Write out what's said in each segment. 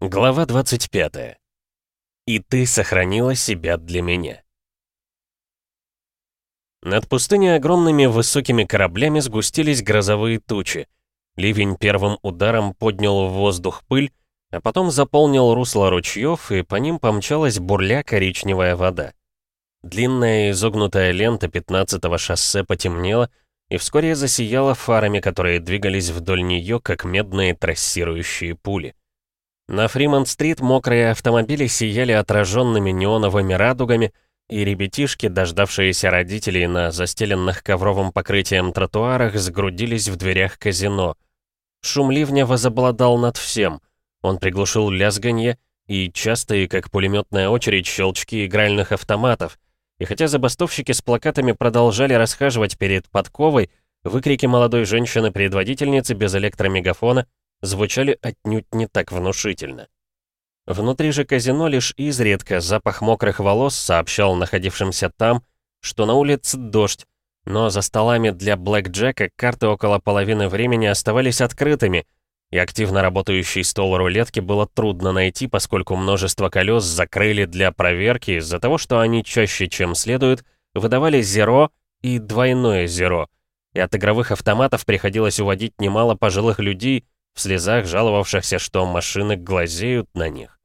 Глава 25. «И ты сохранила себя для меня». Над пустыней огромными высокими кораблями сгустились грозовые тучи. Ливень первым ударом поднял в воздух пыль, а потом заполнил русло ручьев, и по ним помчалась бурля коричневая вода. Длинная изогнутая лента 15-го шоссе потемнела и вскоре засияла фарами, которые двигались вдоль нее, как медные трассирующие пули. На Фримонт-стрит мокрые автомобили сияли отраженными неоновыми радугами, и ребятишки, дождавшиеся родителей на застеленных ковровым покрытием тротуарах, сгрудились в дверях казино. Шум ливня возобладал над всем. Он приглушил лязганье и частые, как пулеметная очередь, щелчки игральных автоматов. И хотя забастовщики с плакатами продолжали расхаживать перед подковой, выкрики молодой женщины-предводительницы без электромегафона звучали отнюдь не так внушительно. Внутри же казино лишь изредка запах мокрых волос сообщал находившимся там, что на улице дождь, но за столами для блэкджека карты около половины времени оставались открытыми, и активно работающий стол рулетки было трудно найти, поскольку множество колес закрыли для проверки из-за того, что они чаще, чем следует, выдавали зеро и двойное зеро, и от игровых автоматов приходилось уводить немало пожилых людей, в слезах жаловавшихся, что машины глазеют на них.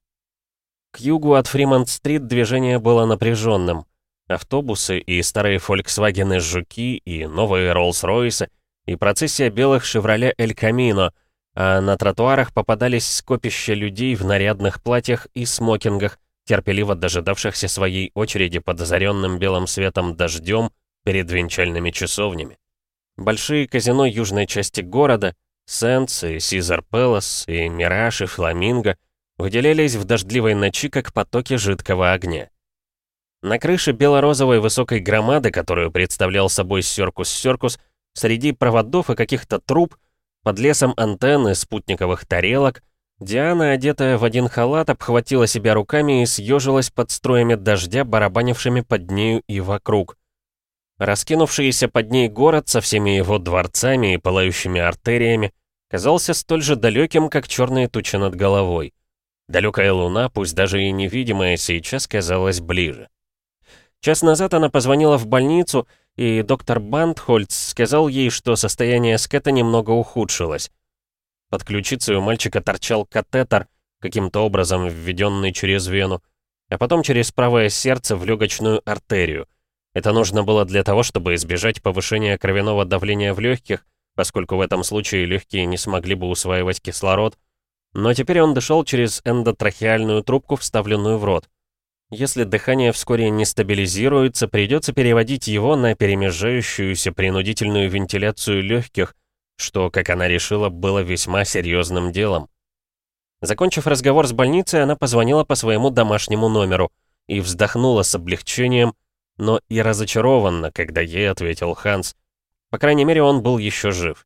К югу от Фримонт-стрит движение было напряженным. Автобусы и старые Фольксвагены Жуки, и новые Роллс-Ройсы, и процессия белых «Шевроле Эль Камино», а на тротуарах попадались скопища людей в нарядных платьях и смокингах, терпеливо дожидавшихся своей очереди под озаренным белым светом дождем перед венчальными часовнями. Большие казино южной части города, Сэндс и Сизарс-Пэлас, и Мираж, и Фламинго выделялись в дождливой ночи, как потоки жидкого огня. На крыше бело-розовой высокой громады, которую представлял собой Сёркус-Сёркус, среди проводов и каких-то труб, под лесом антенны спутниковых тарелок, Диана, одетая в один халат, обхватила себя руками и съежилась под струями дождя, барабанившими под нею и вокруг. Раскинувшийся под ней город со всеми его дворцами и пылающими артериями казался столь же далеким, как черные тучи над головой. Далекая луна, пусть даже и невидимая, сейчас казалась ближе. Час назад она позвонила в больницу, и доктор Бандхольц сказал ей, что состояние Скэта немного ухудшилось. Под ключицей у мальчика торчал катетер, каким-то образом введенный через вену, а потом через правое сердце в легочную артерию. Это нужно было для того, чтобы избежать повышения кровяного давления в легких, поскольку в этом случае легкие не смогли бы усваивать кислород. Но теперь он дышал через эндотрахеальную трубку, вставленную в рот. Если дыхание вскоре не стабилизируется, придется переводить его на перемежающуюся принудительную вентиляцию легких, что, как она решила, было весьма серьезным делом. Закончив разговор с больницей, она позвонила по своему домашнему номеру и вздохнула с облегчением, но и разочарованно, когда ей ответил Ханс. По крайней мере, он был еще жив.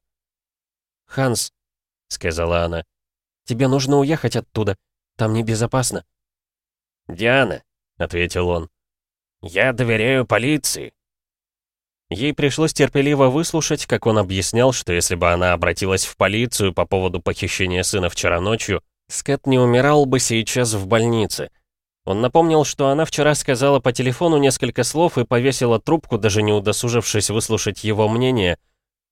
«Ханс», — сказала она, — «тебе нужно уехать оттуда. Там небезопасно». «Диана», — ответил он, — «я доверяю полиции». Ей пришлось терпеливо выслушать, как он объяснял, что если бы она обратилась в полицию по поводу похищения сына вчера ночью, Скэт не умирал бы сейчас в больнице, он напомнил, что она вчера сказала по телефону несколько слов и повесила трубку, даже не удосужившись выслушать его мнение.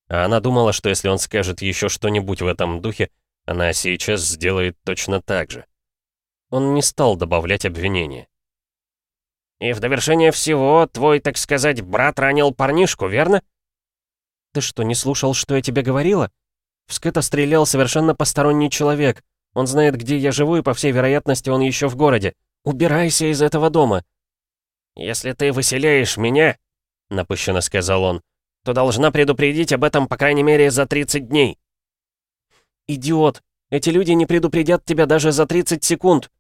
А она думала, что если он скажет еще что-нибудь в этом духе, она сейчас сделает точно так же. Он не стал добавлять обвинения. «И в довершение всего, твой, так сказать, брат ранил парнишку, верно?» «Ты что, не слушал, что я тебе говорила? В Скэта стрелял совершенно посторонний человек. Он знает, где я живу, и, по всей вероятности, он еще в городе. «Убирайся из этого дома!» «Если ты выселяешь меня», — напыщенно сказал он, «то должна предупредить об этом, по крайней мере, за 30 дней». «Идиот! Эти люди не предупредят тебя даже за 30 секунд!»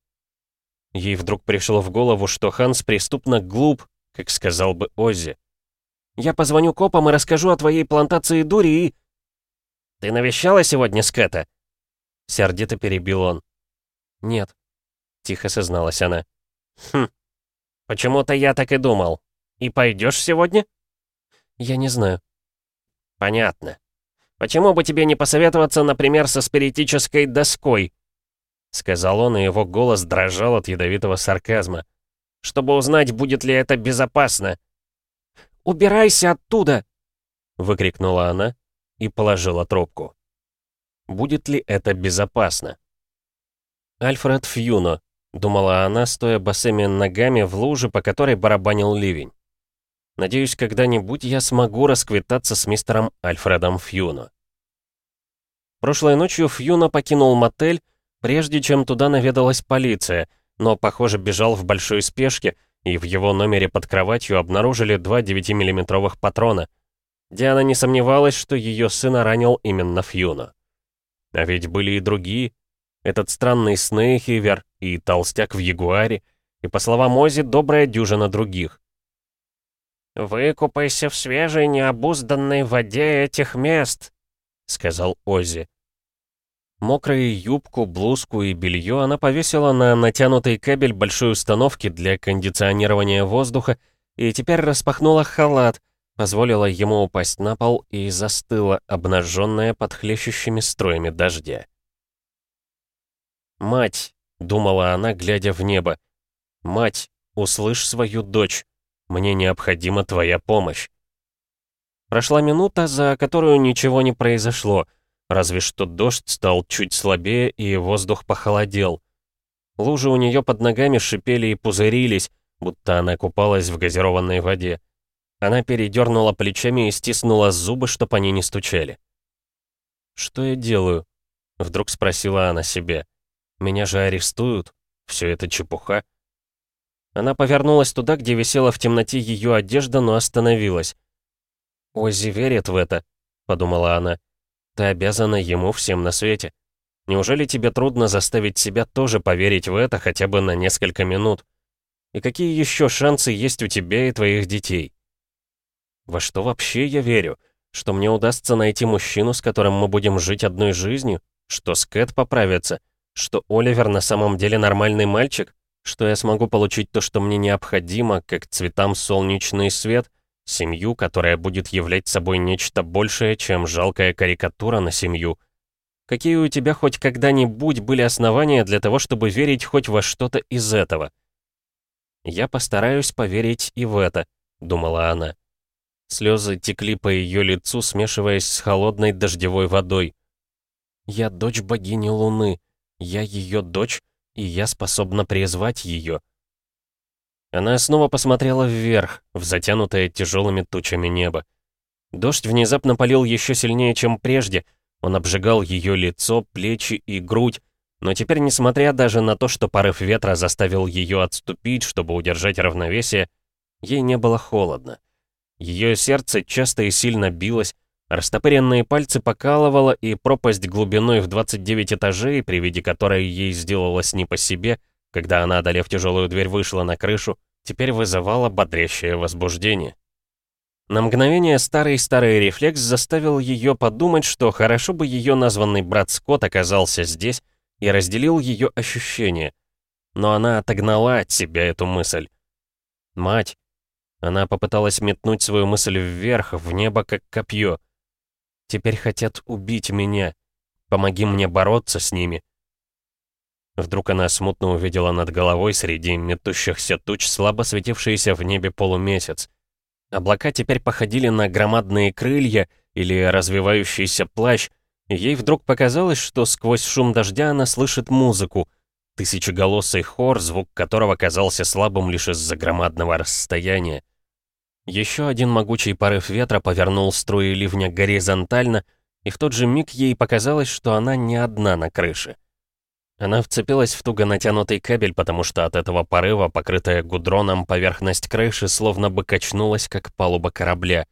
Ей вдруг пришло в голову, что Ханс преступно глуп, как сказал бы Оззи. «Я позвоню копам и расскажу о твоей плантации дури и...» «Ты навещала сегодня Скэта?» Сердито перебил он. «Нет», тихо созналась она. «Хм, почему-то я так и думал. И пойдешь сегодня?» «Я не знаю». «Понятно. Почему бы тебе не посоветоваться, например, со спиритической доской?» сказал он, и его голос дрожал от ядовитого сарказма. «Чтобы узнать, будет ли это безопасно». «Убирайся оттуда!» — выкрикнула она и положила трубку. Будет ли это безопасно? Альфред Фьюно, думала она, стоя босыми ногами в луже, по которой барабанил ливень. Надеюсь, когда-нибудь я смогу расквитаться с мистером Альфредом Фьюно. Прошлой ночью Фьюно покинул мотель, прежде чем туда наведалась полиция, но, похоже, бежал в большой спешке, и в его номере под кроватью обнаружили два 9-миллиметровых патрона. Диана не сомневалась, что ее сына ранил именно Фьюно. А ведь были и другие. Этот странный Снейхивер и толстяк в Ягуаре, и, по словам Ози, добрая дюжина других. «Выкупайся в свежей, необузданной воде этих мест», — сказал Ози. Мокрые юбку, блузку и белье она повесила на натянутый кабель большой установки для кондиционирования воздуха и теперь распахнула халат, позволила ему упасть на пол и застыла, обнаженная под хлещущими струями дождя. «Мать», — думала она, глядя в небо, — «мать, услышь свою дочь». Мне необходима твоя помощь». Прошла минута, за которую ничего не произошло, разве что дождь стал чуть слабее и воздух похолодел. Лужи у нее под ногами шипели и пузырились, будто она купалась в газированной воде. Она передернула плечами и стиснула зубы, чтобы они не стучали. «Что я делаю?» — вдруг спросила она себе. «Меня же арестуют? Все это чепуха?» Она повернулась туда, где висела в темноте ее одежда, но остановилась. «Оззи верит в это», — подумала она. «Ты обязана ему всем на свете. Неужели тебе трудно заставить себя тоже поверить в это хотя бы на несколько минут? И какие еще шансы есть у тебя и твоих детей?» «Во что вообще я верю? Что мне удастся найти мужчину, с которым мы будем жить одной жизнью? Что Скэт поправится? Что Оливер на самом деле нормальный мальчик? что я смогу получить то, что мне необходимо, как цветам солнечный свет, семью, которая будет являть собой нечто большее, чем жалкая карикатура на семью. Какие у тебя хоть когда-нибудь были основания для того, чтобы верить хоть во что-то из этого? Я постараюсь поверить и в это, думала она. Слезы текли по ее лицу, смешиваясь с холодной дождевой водой. Я дочь богини Луны. Я ее дочь, и я способна призвать ее. Она снова посмотрела вверх, в затянутое тяжелыми тучами небо. Дождь внезапно полил еще сильнее, чем прежде. Он обжигал ее лицо, плечи и грудь, но теперь, несмотря даже на то, что порыв ветра заставил ее отступить, чтобы удержать равновесие, ей не было холодно. Ее сердце часто и сильно билось, Растопыренные пальцы покалывало, и пропасть глубиной в 29 этажей, при виде которой ей сделалось не по себе, когда она, одолев тяжелую дверь, вышла на крышу, теперь вызывала бодрящее возбуждение. На мгновение старый-старый рефлекс заставил ее подумать, что хорошо бы ее названный брат Скотт оказался здесь и разделил ее ощущения. Но она отогнала от себя эту мысль. Мать. Она попыталась метнуть свою мысль вверх, в небо, как копье. Теперь хотят убить меня. Помоги мне бороться с ними». Вдруг она смутно увидела над головой среди метущихся туч слабо светившийся в небе полумесяц. Облака теперь походили на громадные крылья или развивающийся плащ, и ей вдруг показалось, что сквозь шум дождя она слышит музыку, тысячеголосый хор, звук которого казался слабым лишь из-за громадного расстояния. Еще один могучий порыв ветра повернул струи ливня горизонтально, и в тот же миг ей показалось, что она не одна на крыше. Она вцепилась в туго натянутый кабель, потому что от этого порыва, покрытая гудроном, поверхность крыши словно бы качнулась, как палуба корабля.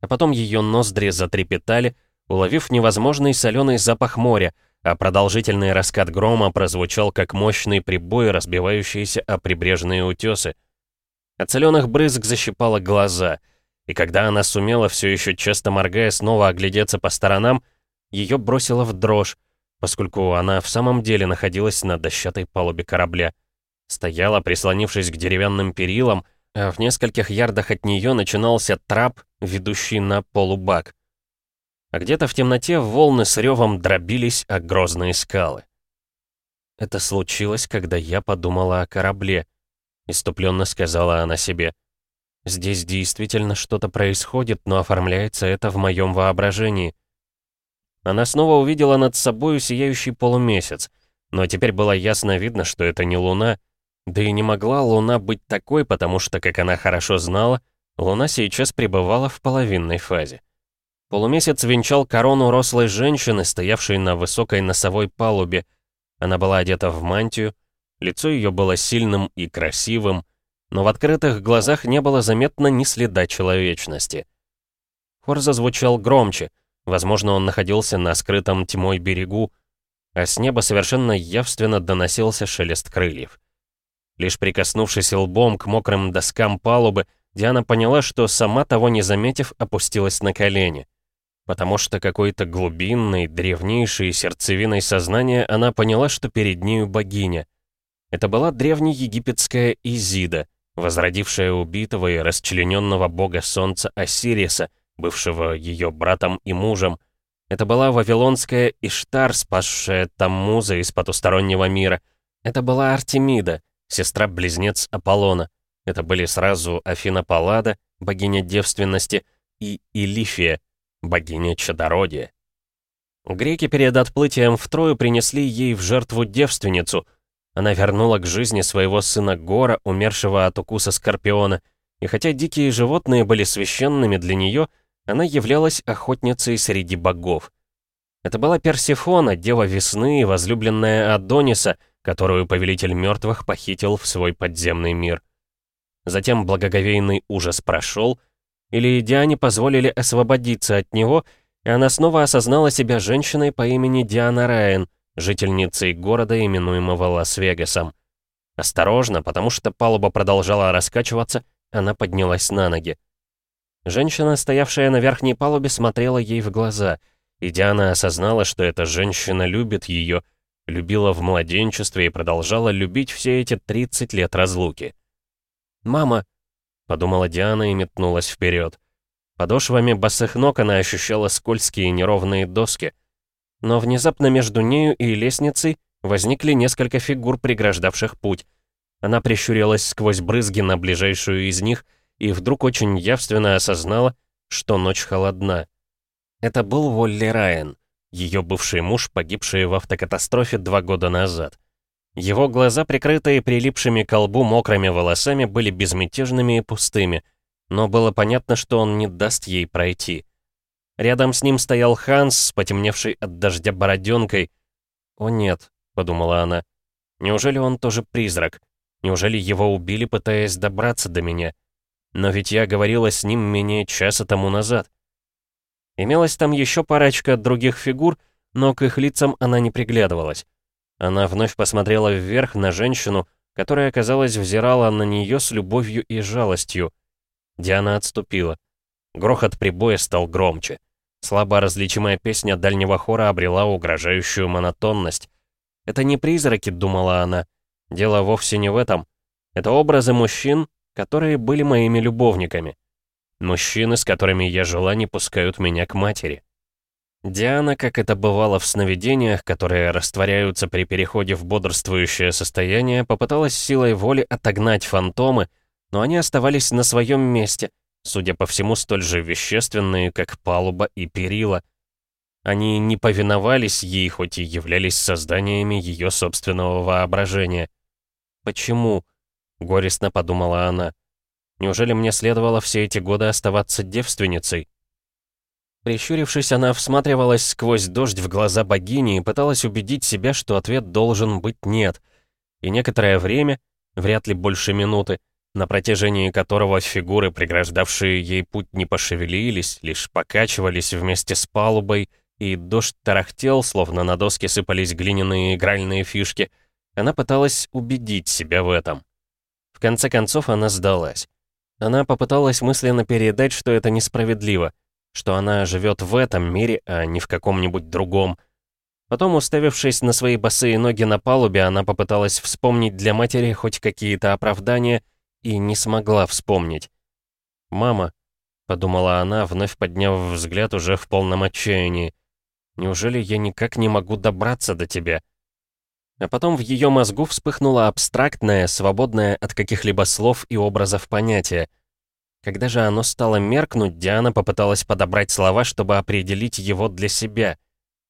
А потом ее ноздри затрепетали, уловив невозможный соленый запах моря, а продолжительный раскат грома прозвучал, как мощный прибой, разбивающийся о прибрежные утесы — от соленых брызг защипала глаза, и когда она сумела, все еще часто моргая, снова оглядеться по сторонам, ее бросило в дрожь, поскольку она в самом деле находилась на дощатой палубе корабля. Стояла, прислонившись к деревянным перилам, а в нескольких ярдах от нее начинался трап, ведущий на полубак. А где-то в темноте волны с ревом дробились о грозные скалы. Это случилось, когда я подумала о корабле», — иступленно сказала она себе. «Здесь действительно что-то происходит, но оформляется это в моем воображении». Она снова увидела над собой сияющий полумесяц, но теперь было ясно видно, что это не луна, да и не могла луна быть такой, потому что, как она хорошо знала, луна сейчас пребывала в половинной фазе. Полумесяц венчал корону рослой женщины, стоявшей на высокой носовой палубе, она была одета в мантию, лицо ее было сильным и красивым, но в открытых глазах не было заметно ни следа человечности. Хор зазвучал громче, возможно, он находился на скрытом тьмой берегу, а с неба совершенно явственно доносился шелест крыльев. Лишь прикоснувшись лбом к мокрым доскам палубы, Диана поняла, что сама того не заметив, опустилась на колени потому что какой-то глубинной, древнейшей сердцевиной сознания она поняла, что перед нею богиня. Это была древнеегипетская Изида, возродившая убитого и расчлененного бога солнца Осириса, бывшего ее братом и мужем. Это была вавилонская Иштар, спасшая Таммуза из потустороннего мира. Это была Артемида, сестра-близнец Аполлона. Это были сразу Афина Паллада, богиня девственности, и Илифия, богиня чадородия. Греки перед отплытием в Трою принесли ей в жертву девственницу. Она вернула к жизни своего сына Гора, умершего от укуса скорпиона, и хотя дикие животные были священными для нее, она являлась охотницей среди богов. Это была Персифона, дева весны и возлюбленная Адониса, которую повелитель мертвых похитил в свой подземный мир. Затем благоговейный ужас прошел, или Диане позволили освободиться от него, и она снова осознала себя женщиной по имени Диана Райан, жительницей города, именуемого Лас-Вегасом. Осторожно, потому что палуба продолжала раскачиваться, она поднялась на ноги. Женщина, стоявшая на верхней палубе, смотрела ей в глаза, и Диана осознала, что эта женщина любит ее, любила в младенчестве и продолжала любить все эти 30 лет разлуки. «Мама!» подумала Диана и метнулась вперед. Подошвами босых ног она ощущала скользкие неровные доски. Но внезапно между нею и лестницей возникли несколько фигур, преграждавших путь. Она прищурилась сквозь брызги на ближайшую из них и вдруг очень явственно осознала, что ночь холодна. Это был Волли Райан, ее бывший муж, погибший в автокатастрофе два года назад. Его глаза, прикрытые прилипшими к колбу мокрыми волосами, были безмятежными и пустыми, но было понятно, что он не даст ей пройти. Рядом с ним стоял Ханс с потемневшей от дождя бороденкой. «О нет», — подумала она, — «неужели он тоже призрак? Неужели его убили, пытаясь добраться до меня? Но ведь я говорила с ним менее часа тому назад». Имелась там еще парочка других фигур, но к их лицам она не приглядывалась. Она вновь посмотрела вверх на женщину, которая, казалось, взирала на нее с любовью и жалостью. Диана отступила. Грохот прибоя стал громче. Слабо различимая песня дальнего хора обрела угрожающую монотонность. «Это не призраки», — думала она. «Дело вовсе не в этом. Это образы мужчин, которые были моими любовниками. Мужчины, с которыми я жила, не пускают меня к матери». Диана, как это бывало в сновидениях, которые растворяются при переходе в бодрствующее состояние, попыталась силой воли отогнать фантомы, но они оставались на своем месте, судя по всему, столь же вещественные, как палуба и перила. Они не повиновались ей, хоть и являлись созданиями ее собственного воображения. «Почему?» — горестно подумала она. «Неужели мне следовало все эти годы оставаться девственницей?» Прищурившись, она всматривалась сквозь дождь в глаза богини и пыталась убедить себя, что ответ должен быть «нет». И некоторое время, вряд ли больше минуты, на протяжении которого фигуры, преграждавшие ей путь, не пошевелились, лишь покачивались вместе с палубой, и дождь тарахтел, словно на доски сыпались глиняные игральные фишки, она пыталась убедить себя в этом. В конце концов, она сдалась. Она попыталась мысленно передать, что это несправедливо — что она живет в этом мире, а не в каком-нибудь другом. Потом, уставившись на свои босые ноги на палубе, она попыталась вспомнить для матери хоть какие-то оправдания и не смогла вспомнить. «Мама», — подумала она, вновь подняв взгляд уже в полном отчаянии, «неужели я никак не могу добраться до тебя?» А потом в ее мозгу вспыхнуло абстрактное, свободное от каких-либо слов и образов понятие. Когда же оно стало меркнуть, Диана попыталась подобрать слова, чтобы определить его для себя.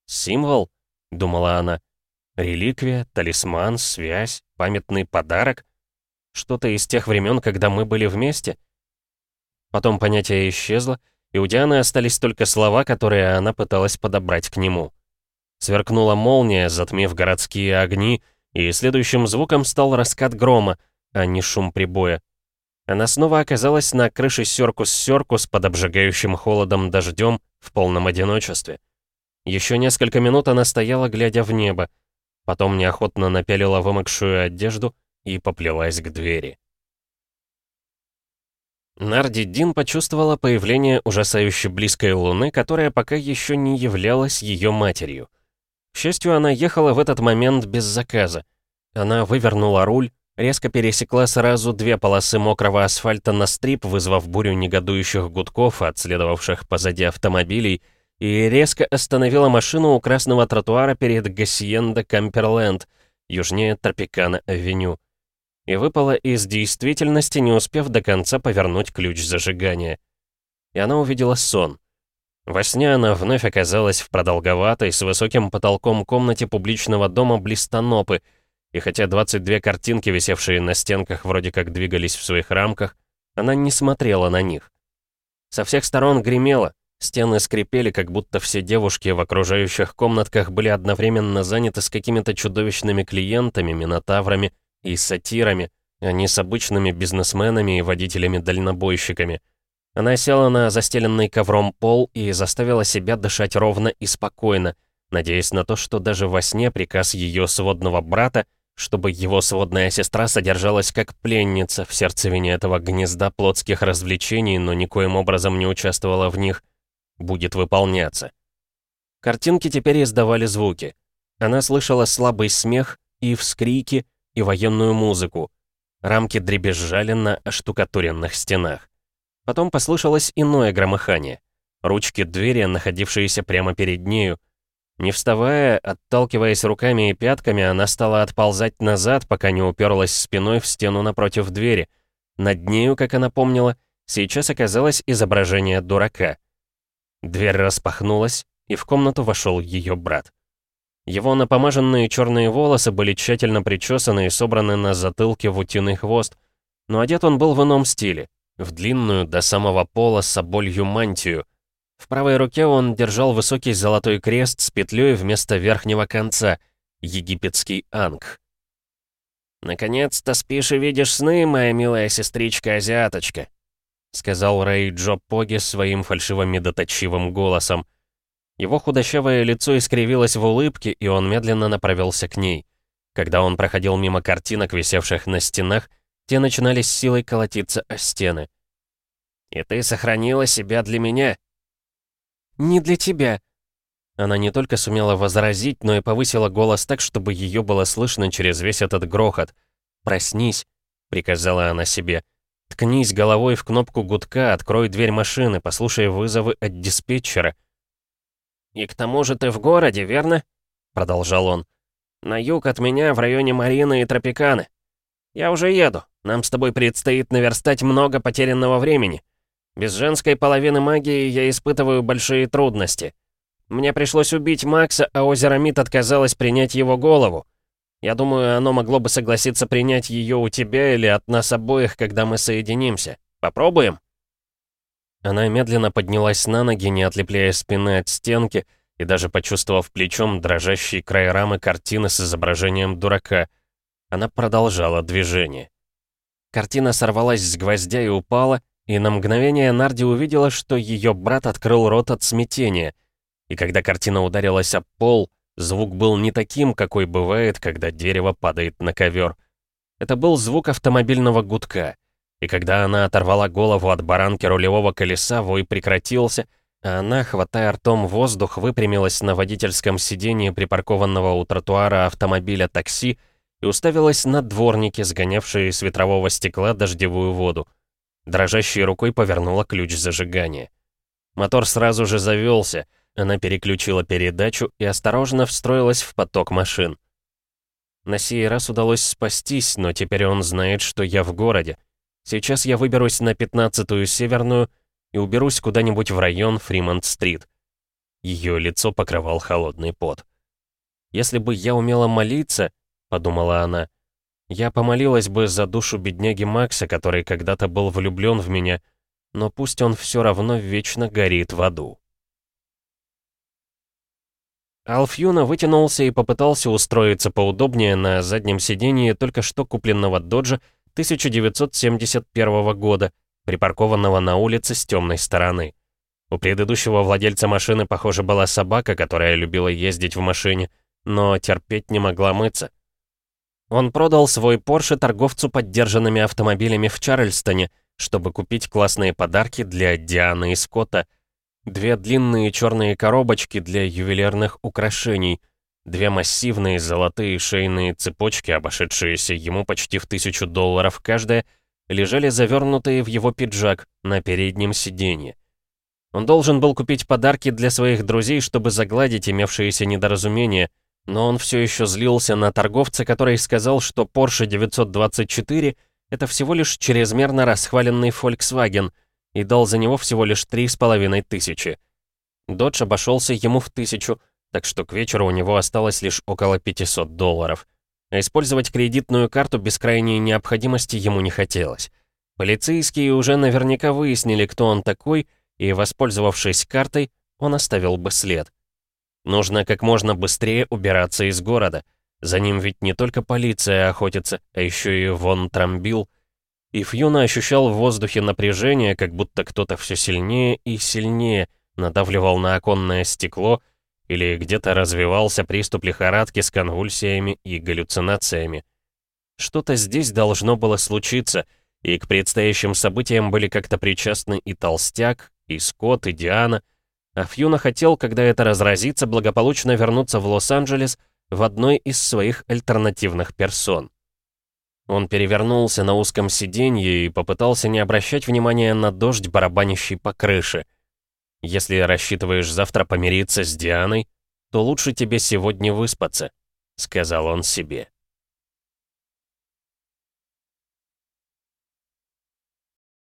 «Символ?» — думала она. «Реликвия, талисман, связь, памятный подарок? Что-то из тех времен, когда мы были вместе?» Потом понятие исчезло, и у Дианы остались только слова, которые она пыталась подобрать к нему. Сверкнула молния, затмив городские огни, и следующим звуком стал раскат грома, а не шум прибоя. Она снова оказалась на крыше Сёркус-Сёркус под обжигающим холодом дождем в полном одиночестве. Еще несколько минут она стояла, глядя в небо, потом неохотно напялила вымокшую одежду и поплелась к двери. Нарди Дин почувствовала появление ужасающе близкой луны, которая пока еще не являлась ее матерью. К счастью, она ехала в этот момент без заказа. Она вывернула руль, резко пересекла сразу две полосы мокрого асфальта на стрип, вызвав бурю негодующих гудков, отследовавших позади автомобилей, и резко остановила машину у красного тротуара перед Гассиенда Камперленд, южнее Тропикана-авеню. И выпала из действительности, не успев до конца повернуть ключ зажигания. И она увидела сон. Во сне она вновь оказалась в продолговатой, с высоким потолком комнате публичного дома Блистанопы, и хотя 22 картинки, висевшие на стенках, вроде как двигались в своих рамках, она не смотрела на них. Со всех сторон гремело, стены скрипели, как будто все девушки в окружающих комнатках были одновременно заняты с какими-то чудовищными клиентами, минотаврами и сатирами, а не с обычными бизнесменами и водителями-дальнобойщиками — она села на застеленный ковром пол и заставила себя дышать ровно и спокойно, надеясь на то, что даже во сне приказ ее сводного брата, чтобы его сводная сестра содержалась как пленница в сердцевине этого гнезда плотских развлечений, но никоим образом не участвовала в них, будет выполняться. Картинки теперь издавали звуки. Она слышала слабый смех и вскрики, и военную музыку. Рамки дребезжали на оштукатуренных стенах. Потом послышалось иное громыхание. Ручки двери, находившиеся прямо перед нею. Не вставая, отталкиваясь руками и пятками, она стала отползать назад, пока не уперлась спиной в стену напротив двери. Над нею, как она помнила, сейчас оказалось изображение дурака. Дверь распахнулась, и в комнату вошел ее брат. Его напомаженные черные волосы были тщательно причесаны и собраны на затылке в утиный хвост, но одет он был в ином стиле, в длинную до самого пола соболью мантию. В правой руке он держал высокий золотой крест с петлей вместо верхнего конца, египетский анг. «Наконец-то спишь и видишь сны, моя милая сестричка-азиаточка», сказал Рэй Джо Поги своим фальшиво-медоточивым голосом. Его худощавое лицо искривилось в улыбке, и он медленно направился к ней. Когда он проходил мимо картинок, висевших на стенах, те начинали с силой колотиться о стены. «И ты сохранила себя для меня?» «Не для тебя». Она не только сумела возразить, но и повысила голос так, чтобы ее было слышно через весь этот грохот. «Проснись», — приказала она себе. «Ткнись головой в кнопку гудка, открой дверь машины, послушай вызовы от диспетчера». «И к тому же ты в городе, верно?» — продолжал он. «На юг от меня, в районе Марины и Тропиканы. Я уже еду. Нам с тобой предстоит наверстать много потерянного времени. Без женской половины магии я испытываю большие трудности. Мне пришлось убить Макса, а озеро Мид отказалось принять его голову. Я думаю, оно могло бы согласиться принять ее у тебя или от нас обоих, когда мы соединимся. Попробуем?» Она медленно поднялась на ноги, не отлепляя спины от стенки, и даже почувствовав плечом дрожащий край рамы картины с изображением дурака. Она продолжала движение. Картина сорвалась с гвоздя и упала, и на мгновение Нарди увидела, что ее брат открыл рот от смятения. И когда картина ударилась об пол, звук был не таким, какой бывает, когда дерево падает на ковер. Это был звук автомобильного гудка. И когда она оторвала голову от баранки рулевого колеса, вой прекратился, а она, хватая ртом воздух, выпрямилась на водительском сиденье припаркованного у тротуара автомобиля такси и уставилась на дворники, сгонявшие с ветрового стекла дождевую воду. Дрожащей рукой повернула ключ зажигания. Мотор сразу же завелся, она переключила передачу и осторожно встроилась в поток машин. На сей раз удалось спастись, но теперь он знает, что я в городе. Сейчас я выберусь на 15-ю Северную и уберусь куда-нибудь в район Фримонт-стрит. Ее лицо покрывал холодный пот. «Если бы я умела молиться», — подумала она, — «я помолилась бы за душу бедняги Макса, который когда-то был влюблен в меня, но пусть он все равно вечно горит в аду». Алфьюна вытянулся и попытался устроиться поудобнее на заднем сидении только что купленного доджа 1971 года, припаркованного на улице с темной стороны. У предыдущего владельца машины, похоже, была собака, которая любила ездить в машине, но терпеть не могла мыться. Он продал свой Порше торговцу поддержанными автомобилями в Чарльстоне, чтобы купить классные подарки для Дианы и Скотта — Две длинные черные коробочки для ювелирных украшений, две массивные золотые шейные цепочки, обошедшиеся ему почти в тысячу долларов каждая, лежали завернутые в его пиджак на переднем сиденье. Он должен был купить подарки для своих друзей, чтобы загладить имевшиеся недоразумения, но он все еще злился на торговца, который сказал, что Porsche 924 — это всего лишь чрезмерно расхваленный Volkswagen — и дал за него всего лишь три с половиной тысячи. Додж обошелся ему в тысячу, так что к вечеру у него осталось лишь около 500 долларов. А использовать кредитную карту без крайней необходимости ему не хотелось. Полицейские уже наверняка выяснили, кто он такой, и, воспользовавшись картой, он оставил бы след. Нужно как можно быстрее убираться из города. За ним ведь не только полиция охотится, а еще и Вон Трамбил — и Фьюна ощущал в воздухе напряжение, как будто кто-то все сильнее и сильнее надавливал на оконное стекло или где-то развивался приступ лихорадки с конвульсиями и галлюцинациями. Что-то здесь должно было случиться, и к предстоящим событиям были как-то причастны и Толстяк, и Скотт, и Диана, а Фьюна хотел, когда это разразится, благополучно вернуться в Лос-Анджелес в одной из своих альтернативных персон. Он перевернулся на узком сиденье и попытался не обращать внимания на дождь, барабанящий по крыше. «Если рассчитываешь завтра помириться с Дианой, то лучше тебе сегодня выспаться», — сказал он себе.